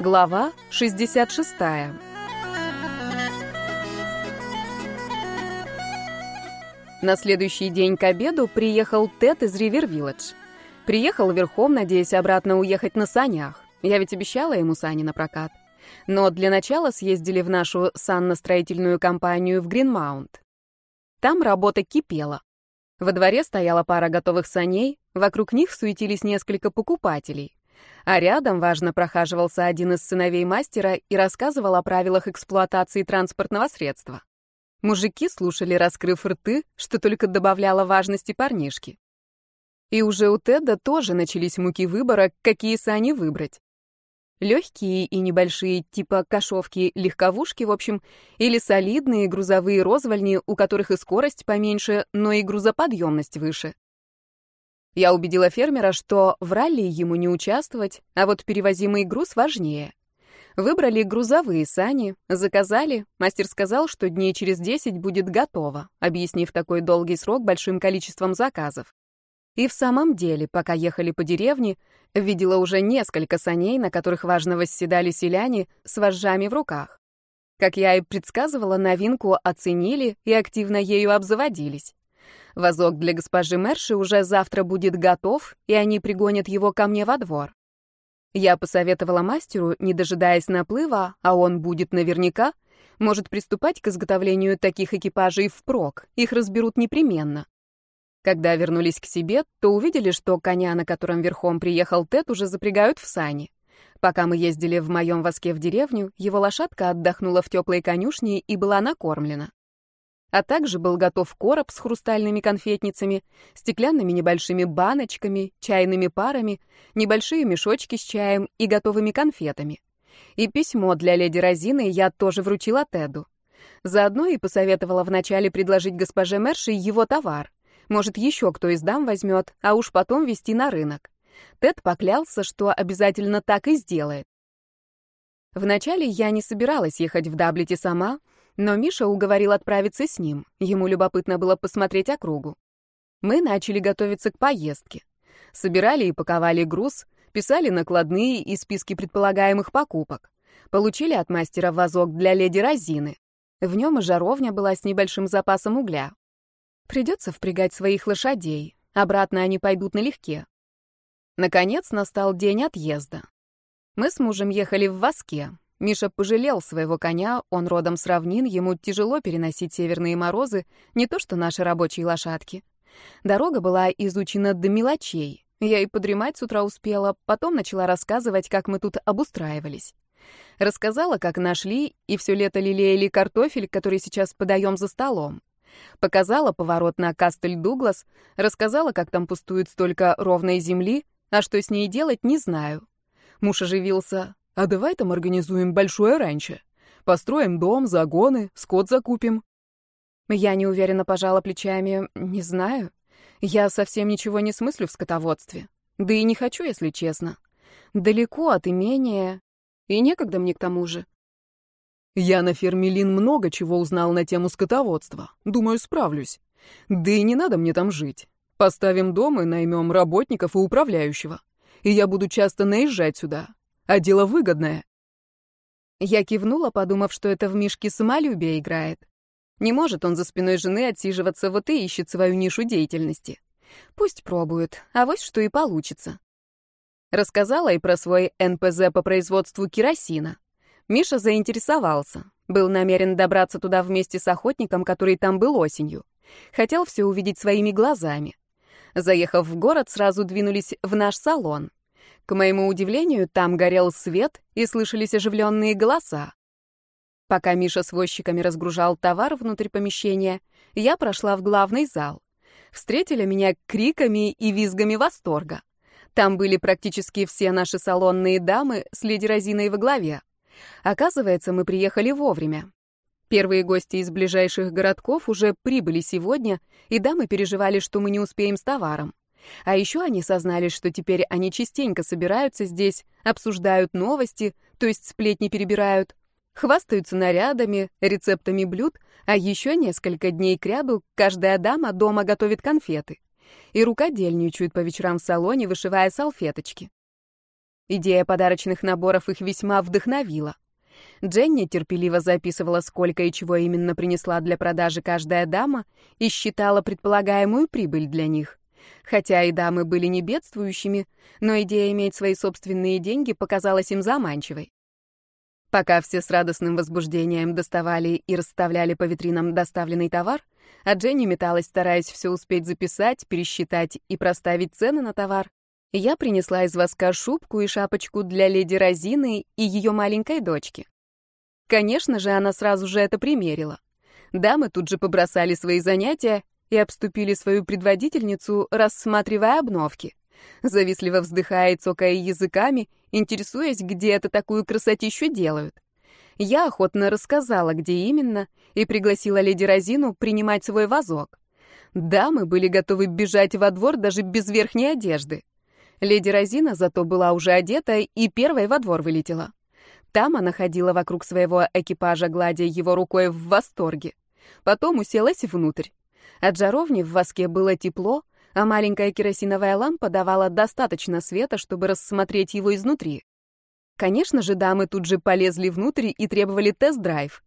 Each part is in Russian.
Глава 66. На следующий день к обеду приехал Тед из Ривер-Вилледж. Приехал верхом, надеясь обратно уехать на санях. Я ведь обещала ему сани на прокат. Но для начала съездили в нашу санно-строительную компанию в Гринмаунт. Там работа кипела. Во дворе стояла пара готовых саней, вокруг них суетились несколько покупателей. А рядом важно прохаживался один из сыновей мастера и рассказывал о правилах эксплуатации транспортного средства. Мужики слушали, раскрыв рты, что только добавляло важности парнишки. И уже у Теда тоже начались муки выбора, какие сани выбрать. Легкие и небольшие, типа кошовки, легковушки, в общем, или солидные грузовые розвальни, у которых и скорость поменьше, но и грузоподъемность выше. Я убедила фермера, что в ралли ему не участвовать, а вот перевозимый груз важнее. Выбрали грузовые сани, заказали. Мастер сказал, что дней через 10 будет готово, объяснив такой долгий срок большим количеством заказов. И в самом деле, пока ехали по деревне, видела уже несколько саней, на которых важно восседали селяне с вожжами в руках. Как я и предсказывала, новинку оценили и активно ею обзаводились. Возок для госпожи Мерши уже завтра будет готов, и они пригонят его ко мне во двор. Я посоветовала мастеру, не дожидаясь наплыва, а он будет наверняка, может приступать к изготовлению таких экипажей впрок, их разберут непременно. Когда вернулись к себе, то увидели, что коня, на котором верхом приехал Тед, уже запрягают в сани. Пока мы ездили в моем воске в деревню, его лошадка отдохнула в теплой конюшне и была накормлена а также был готов короб с хрустальными конфетницами, стеклянными небольшими баночками, чайными парами, небольшие мешочки с чаем и готовыми конфетами. И письмо для леди Розины я тоже вручила Теду. Заодно и посоветовала вначале предложить госпоже Мерши его товар. Может, еще кто из дам возьмет, а уж потом везти на рынок. Тед поклялся, что обязательно так и сделает. Вначале я не собиралась ехать в Даблите сама, но Миша уговорил отправиться с ним. Ему любопытно было посмотреть округу. Мы начали готовиться к поездке. Собирали и паковали груз, писали накладные и списки предполагаемых покупок. Получили от мастера вазок для леди Розины. В нем и жаровня была с небольшим запасом угля. Придется впрягать своих лошадей. Обратно они пойдут налегке. Наконец настал день отъезда. Мы с мужем ехали в воске. Миша пожалел своего коня, он родом с равнин, ему тяжело переносить северные морозы, не то что наши рабочие лошадки. Дорога была изучена до мелочей. Я и подремать с утра успела, потом начала рассказывать, как мы тут обустраивались. Рассказала, как нашли и все лето лелеяли картофель, который сейчас подаем за столом. Показала поворот на Кастель Дуглас, рассказала, как там пустует столько ровной земли, а что с ней делать, не знаю. Муж оживился. А давай там организуем большое ранчо. Построим дом, загоны, скот закупим. Я неуверенно пожала плечами. Не знаю. Я совсем ничего не смыслю в скотоводстве. Да и не хочу, если честно. Далеко от имения. И некогда мне к тому же. Я на ферме Лин много чего узнал на тему скотоводства. Думаю, справлюсь. Да и не надо мне там жить. Поставим дом и наймем работников и управляющего. И я буду часто наезжать сюда а дело выгодное. Я кивнула, подумав, что это в Мишке самолюбие играет. Не может он за спиной жены отсиживаться, вот и ищет свою нишу деятельности. Пусть пробует, а вот что и получится. Рассказала и про свой НПЗ по производству керосина. Миша заинтересовался. Был намерен добраться туда вместе с охотником, который там был осенью. Хотел все увидеть своими глазами. Заехав в город, сразу двинулись в наш салон. К моему удивлению, там горел свет и слышались оживленные голоса. Пока Миша с возчиками разгружал товар внутрь помещения, я прошла в главный зал. Встретили меня криками и визгами восторга. Там были практически все наши салонные дамы с леди Розиной во главе. Оказывается, мы приехали вовремя. Первые гости из ближайших городков уже прибыли сегодня, и дамы переживали, что мы не успеем с товаром. А еще они сознались, что теперь они частенько собираются здесь, обсуждают новости, то есть сплетни перебирают, хвастаются нарядами, рецептами блюд, а еще несколько дней кряду каждая дама дома готовит конфеты и рукодельничают по вечерам в салоне, вышивая салфеточки. Идея подарочных наборов их весьма вдохновила. Дженни терпеливо записывала, сколько и чего именно принесла для продажи каждая дама, и считала предполагаемую прибыль для них. Хотя и дамы были не бедствующими, но идея иметь свои собственные деньги показалась им заманчивой. Пока все с радостным возбуждением доставали и расставляли по витринам доставленный товар, а Дженни металась, стараясь все успеть записать, пересчитать и проставить цены на товар, я принесла из воска шубку и шапочку для леди Розины и ее маленькой дочки. Конечно же, она сразу же это примерила. Дамы тут же побросали свои занятия и обступили свою предводительницу, рассматривая обновки. Завистливо вздыхая и цокая языками, интересуясь, где это такую красотищу делают. Я охотно рассказала, где именно, и пригласила леди Розину принимать свой вазок. Дамы были готовы бежать во двор даже без верхней одежды. Леди Розина зато была уже одета и первой во двор вылетела. Там она ходила вокруг своего экипажа, гладя его рукой в восторге. Потом уселась внутрь. От жаровни в воске было тепло, а маленькая керосиновая лампа давала достаточно света, чтобы рассмотреть его изнутри. Конечно же, дамы тут же полезли внутрь и требовали тест-драйв.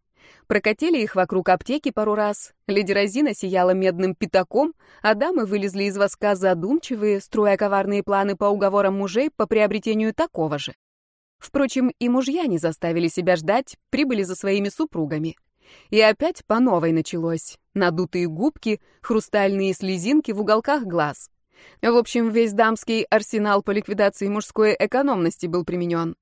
Прокатили их вокруг аптеки пару раз, леди Розина сияла медным пятаком, а дамы вылезли из воска задумчивые, строя коварные планы по уговорам мужей по приобретению такого же. Впрочем, и мужья не заставили себя ждать, прибыли за своими супругами. И опять по новой началось. Надутые губки, хрустальные слезинки в уголках глаз. В общем, весь дамский арсенал по ликвидации мужской экономности был применен.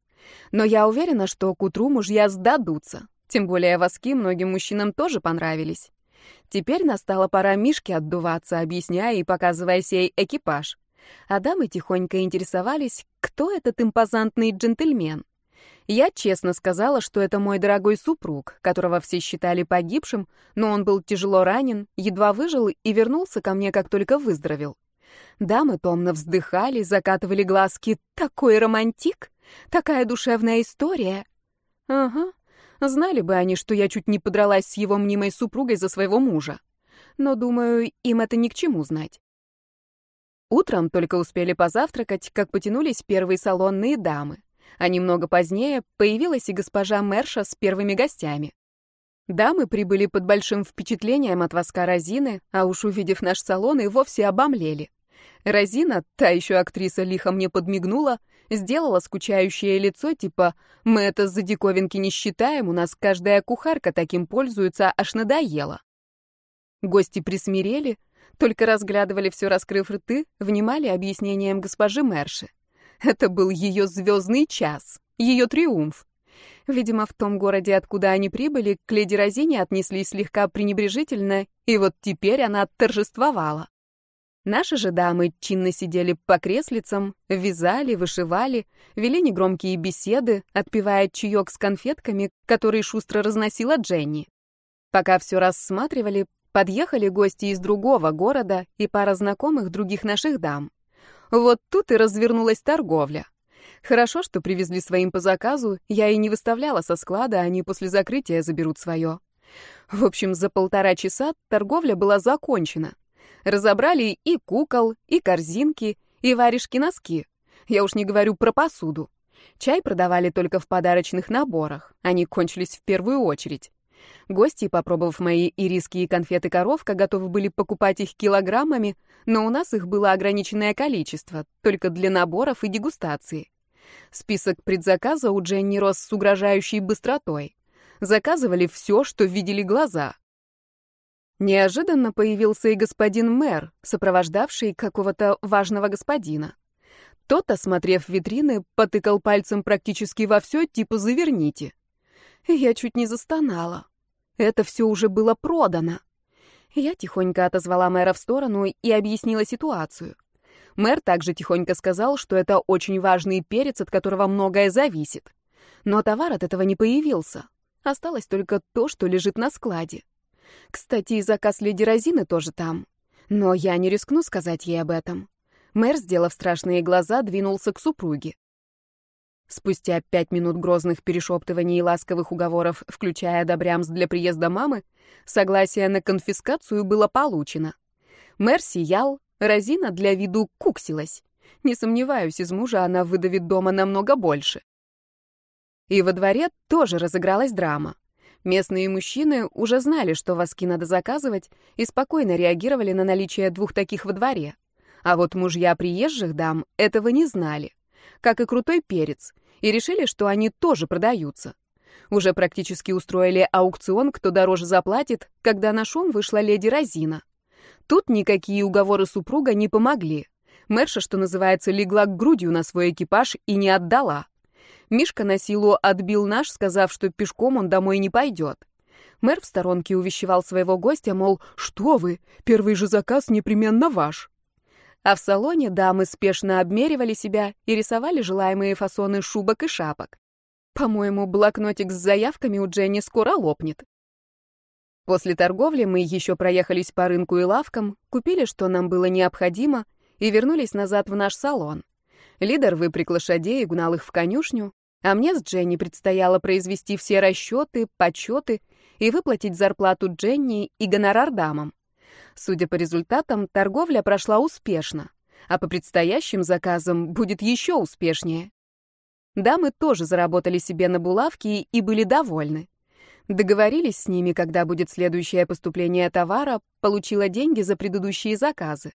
Но я уверена, что к утру мужья сдадутся. Тем более воски многим мужчинам тоже понравились. Теперь настала пора Мишке отдуваться, объясняя и показывая сей экипаж а дамы тихонько интересовались, кто этот импозантный джентльмен. Я честно сказала, что это мой дорогой супруг, которого все считали погибшим, но он был тяжело ранен, едва выжил и вернулся ко мне, как только выздоровел. Дамы томно вздыхали, закатывали глазки. Такой романтик! Такая душевная история! Ага, знали бы они, что я чуть не подралась с его мнимой супругой за своего мужа. Но, думаю, им это ни к чему знать. Утром только успели позавтракать, как потянулись первые салонные дамы. А немного позднее появилась и госпожа Мерша с первыми гостями. Дамы прибыли под большим впечатлением от воска Розины, а уж увидев наш салон, и вовсе обомлели. Розина, та еще актриса, лихо мне подмигнула, сделала скучающее лицо, типа «Мы это за диковинки не считаем, у нас каждая кухарка таким пользуется, аж надоело». Гости присмирели, только разглядывали все, раскрыв рты, внимали объяснениям госпожи Мерши. Это был ее звездный час, ее триумф. Видимо, в том городе, откуда они прибыли, к леди Розине отнеслись слегка пренебрежительно, и вот теперь она торжествовала. Наши же дамы чинно сидели по креслицам, вязали, вышивали, вели негромкие беседы, отпивая чаек с конфетками, которые шустро разносила Дженни. Пока все рассматривали, Подъехали гости из другого города и пара знакомых других наших дам. Вот тут и развернулась торговля. Хорошо, что привезли своим по заказу, я и не выставляла со склада, они после закрытия заберут свое. В общем, за полтора часа торговля была закончена. Разобрали и кукол, и корзинки, и варежки-носки. Я уж не говорю про посуду. Чай продавали только в подарочных наборах. Они кончились в первую очередь. Гости, попробовав мои ириски и конфеты коровка, готовы были покупать их килограммами, но у нас их было ограниченное количество, только для наборов и дегустации. Список предзаказа у Дженни рос с угрожающей быстротой. Заказывали все, что видели глаза. Неожиданно появился и господин мэр, сопровождавший какого-то важного господина. Тот, осмотрев витрины, потыкал пальцем практически во все, типа «заверните». Я чуть не застонала. Это все уже было продано. Я тихонько отозвала мэра в сторону и объяснила ситуацию. Мэр также тихонько сказал, что это очень важный перец, от которого многое зависит. Но товар от этого не появился. Осталось только то, что лежит на складе. Кстати, и заказ леди Розины тоже там. Но я не рискну сказать ей об этом. Мэр, сделав страшные глаза, двинулся к супруге. Спустя пять минут грозных перешептываний и ласковых уговоров, включая добрямс для приезда мамы, согласие на конфискацию было получено. Мэр сиял, Розина для виду куксилась. Не сомневаюсь, из мужа она выдавит дома намного больше. И во дворе тоже разыгралась драма. Местные мужчины уже знали, что воски надо заказывать, и спокойно реагировали на наличие двух таких во дворе. А вот мужья приезжих дам этого не знали, как и крутой перец, и решили, что они тоже продаются. Уже практически устроили аукцион, кто дороже заплатит, когда на шум вышла леди Розина. Тут никакие уговоры супруга не помогли. Мэрша, что называется, легла к грудью на свой экипаж и не отдала. Мишка на силу отбил наш, сказав, что пешком он домой не пойдет. Мэр в сторонке увещевал своего гостя, мол, что вы, первый же заказ непременно ваш. А в салоне дамы спешно обмеривали себя и рисовали желаемые фасоны шубок и шапок. По-моему, блокнотик с заявками у Дженни скоро лопнет. После торговли мы еще проехались по рынку и лавкам, купили, что нам было необходимо, и вернулись назад в наш салон. Лидер выпряг лошадей и гнал их в конюшню, а мне с Дженни предстояло произвести все расчеты, подсчеты и выплатить зарплату Дженни и гонорар дамам. Судя по результатам, торговля прошла успешно, а по предстоящим заказам будет еще успешнее. Дамы тоже заработали себе на булавки и были довольны. Договорились с ними, когда будет следующее поступление товара, получила деньги за предыдущие заказы.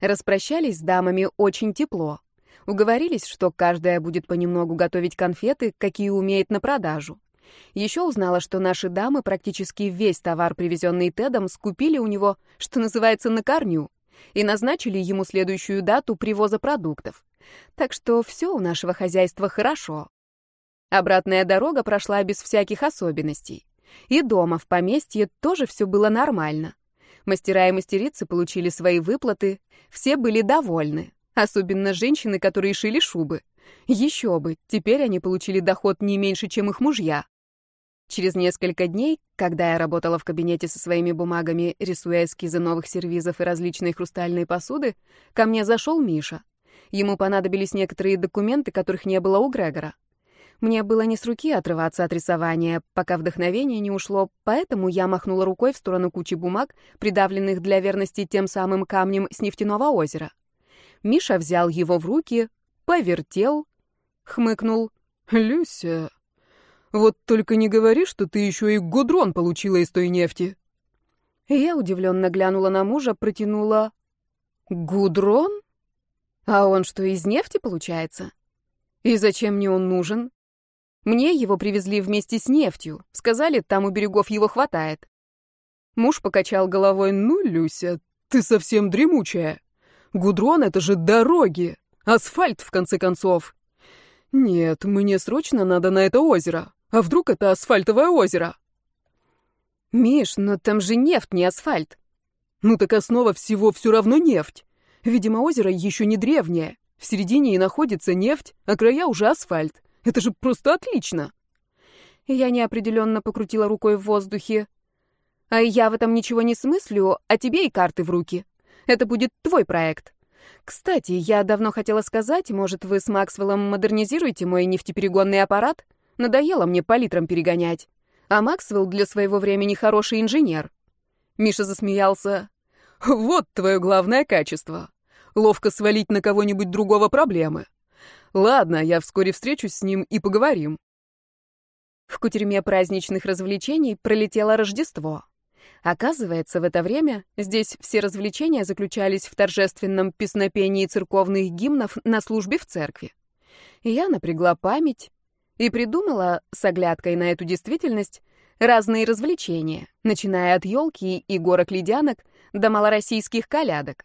Распрощались с дамами очень тепло. Уговорились, что каждая будет понемногу готовить конфеты, какие умеет на продажу. Еще узнала, что наши дамы практически весь товар, привезенный Тедом, скупили у него, что называется, на корню, и назначили ему следующую дату привоза продуктов. Так что все у нашего хозяйства хорошо. Обратная дорога прошла без всяких особенностей. И дома, в поместье, тоже все было нормально. Мастера и мастерицы получили свои выплаты, все были довольны. Особенно женщины, которые шили шубы. Еще бы, теперь они получили доход не меньше, чем их мужья. Через несколько дней, когда я работала в кабинете со своими бумагами, рисуя эскизы новых сервизов и различной хрустальной посуды, ко мне зашел Миша. Ему понадобились некоторые документы, которых не было у Грегора. Мне было не с руки отрываться от рисования, пока вдохновение не ушло, поэтому я махнула рукой в сторону кучи бумаг, придавленных для верности тем самым камнем с нефтяного озера. Миша взял его в руки, повертел, хмыкнул. «Люся, вот только не говори, что ты еще и гудрон получила из той нефти». Я удивленно глянула на мужа, протянула... «Гудрон? А он что, из нефти получается? И зачем мне он нужен? Мне его привезли вместе с нефтью. Сказали, там у берегов его хватает». Муж покачал головой. «Ну, Люся, ты совсем дремучая. Гудрон — это же дороги, асфальт, в конце концов. Нет, мне срочно надо на это озеро. А вдруг это асфальтовое озеро? Миш, но там же нефть, не асфальт. Ну так основа всего все равно нефть. Видимо, озеро еще не древнее. В середине и находится нефть, а края уже асфальт. Это же просто отлично. Я неопределенно покрутила рукой в воздухе. А я в этом ничего не смыслю, а тебе и карты в руки. Это будет твой проект. Кстати, я давно хотела сказать, может, вы с Максвеллом модернизируете мой нефтеперегонный аппарат? Надоело мне по литрам перегонять. А Максвелл для своего времени хороший инженер. Миша засмеялся. Вот твое главное качество. Ловко свалить на кого-нибудь другого проблемы. Ладно, я вскоре встречусь с ним и поговорим. В кутерьме праздничных развлечений пролетело Рождество. Оказывается, в это время здесь все развлечения заключались в торжественном песнопении церковных гимнов на службе в церкви. Я напрягла память и придумала, с оглядкой на эту действительность, разные развлечения, начиная от елки и горок ледянок до малороссийских колядок.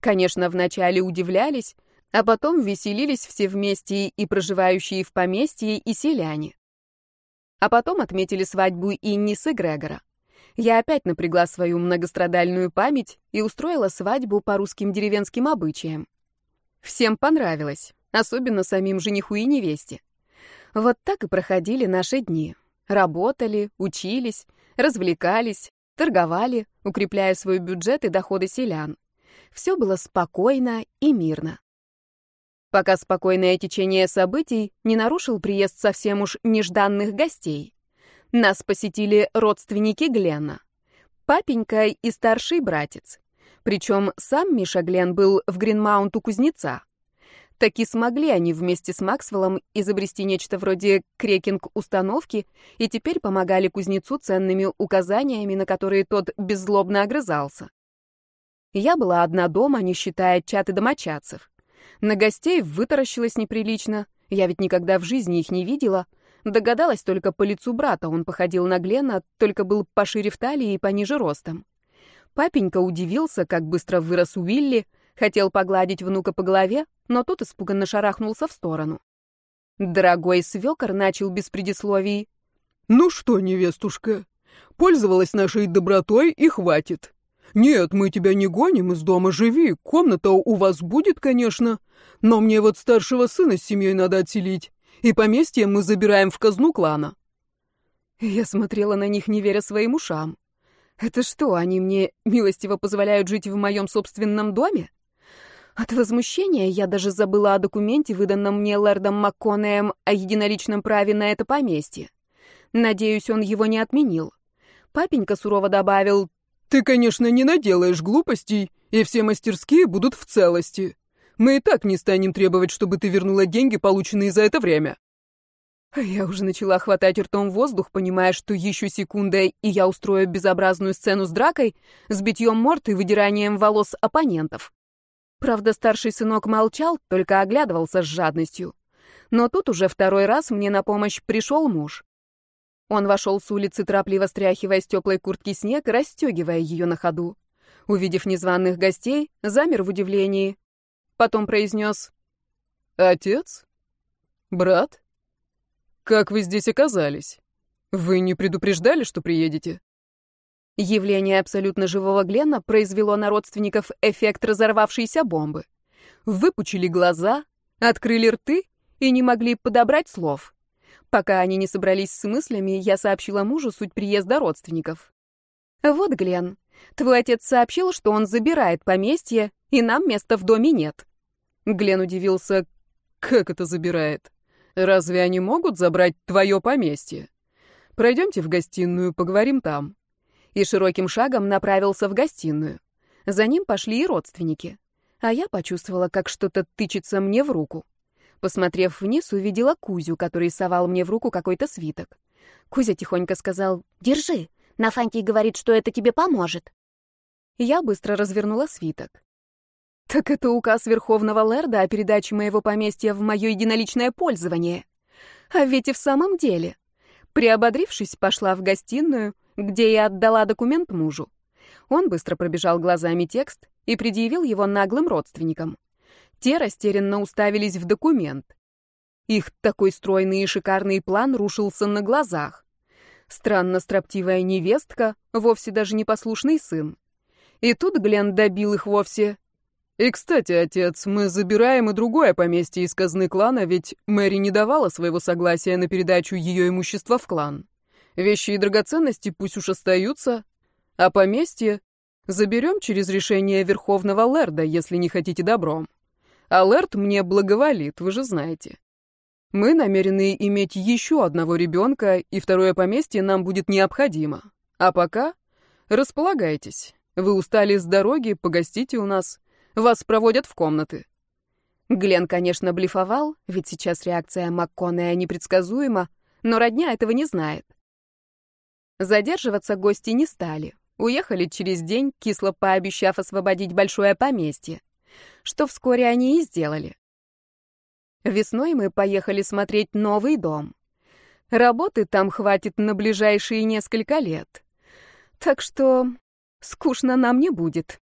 Конечно, вначале удивлялись, а потом веселились все вместе и проживающие в поместье, и селяне. А потом отметили свадьбу Инни с Эгрегора я опять напрягла свою многострадальную память и устроила свадьбу по русским деревенским обычаям. Всем понравилось, особенно самим жениху и невесте. Вот так и проходили наши дни. Работали, учились, развлекались, торговали, укрепляя свой бюджет и доходы селян. Все было спокойно и мирно. Пока спокойное течение событий не нарушил приезд совсем уж нежданных гостей. Нас посетили родственники Глена. Папенька и старший братец. Причем сам Миша Глен был в Гринмаунт у кузнеца. Таки смогли они вместе с Максвеллом изобрести нечто вроде крекинг-установки и теперь помогали кузнецу ценными указаниями, на которые тот беззлобно огрызался. Я была одна дома, не считая чат и домочадцев. На гостей вытаращилась неприлично, я ведь никогда в жизни их не видела. Догадалась только по лицу брата, он походил на Глена, только был пошире в талии и пониже ростом. Папенька удивился, как быстро вырос Уилли, хотел погладить внука по голове, но тот испуганно шарахнулся в сторону. Дорогой свекор начал без предисловий. «Ну что, невестушка, пользовалась нашей добротой и хватит. Нет, мы тебя не гоним, из дома живи, комната у вас будет, конечно, но мне вот старшего сына с семьей надо отселить, и поместье мы забираем в казну клана». Я смотрела на них, не веря своим ушам. «Это что, они мне милостиво позволяют жить в моем собственном доме?» От возмущения я даже забыла о документе, выданном мне лэрдом МакКонеем о единоличном праве на это поместье. Надеюсь, он его не отменил. Папенька сурово добавил, «Ты, конечно, не наделаешь глупостей, и все мастерские будут в целости. Мы и так не станем требовать, чтобы ты вернула деньги, полученные за это время». Я уже начала хватать ртом воздух, понимая, что еще секунда, и я устрою безобразную сцену с дракой, с битьем морд и выдиранием волос оппонентов. Правда, старший сынок молчал, только оглядывался с жадностью. Но тут уже второй раз мне на помощь пришел муж. Он вошел с улицы, торопливо стряхивая с теплой куртки снег и расстегивая ее на ходу. Увидев незваных гостей, замер в удивлении. Потом произнес «Отец? Брат? Как вы здесь оказались? Вы не предупреждали, что приедете?» Явление абсолютно живого Глена произвело на родственников эффект разорвавшейся бомбы. Выпучили глаза, открыли рты и не могли подобрать слов. Пока они не собрались с мыслями, я сообщила мужу суть приезда родственников. «Вот, Глен, твой отец сообщил, что он забирает поместье, и нам места в доме нет». Глен удивился, «Как это забирает? Разве они могут забрать твое поместье? Пройдемте в гостиную, поговорим там» и широким шагом направился в гостиную. За ним пошли и родственники. А я почувствовала, как что-то тычется мне в руку. Посмотрев вниз, увидела Кузю, который совал мне в руку какой-то свиток. Кузя тихонько сказал «Держи, Нафантий говорит, что это тебе поможет». Я быстро развернула свиток. Так это указ Верховного Лерда о передаче моего поместья в мое единоличное пользование. А ведь и в самом деле. Приободрившись, пошла в гостиную, где я отдала документ мужу. Он быстро пробежал глазами текст и предъявил его наглым родственникам. Те растерянно уставились в документ. Их такой стройный и шикарный план рушился на глазах. Странно строптивая невестка, вовсе даже непослушный сын. И тут Глен добил их вовсе. «И, кстати, отец, мы забираем и другое поместье из казны клана, ведь Мэри не давала своего согласия на передачу ее имущества в клан. Вещи и драгоценности пусть уж остаются, а поместье заберем через решение Верховного Лерда, если не хотите добром. А Лерд мне благоволит, вы же знаете. Мы намерены иметь еще одного ребенка, и второе поместье нам будет необходимо. А пока располагайтесь. Вы устали с дороги, погостите у нас. Вас проводят в комнаты. Глен, конечно, блефовал, ведь сейчас реакция МакКоннея непредсказуема, но родня этого не знает. Задерживаться гости не стали. Уехали через день, кисло пообещав освободить большое поместье. Что вскоре они и сделали. Весной мы поехали смотреть новый дом. Работы там хватит на ближайшие несколько лет. Так что скучно нам не будет.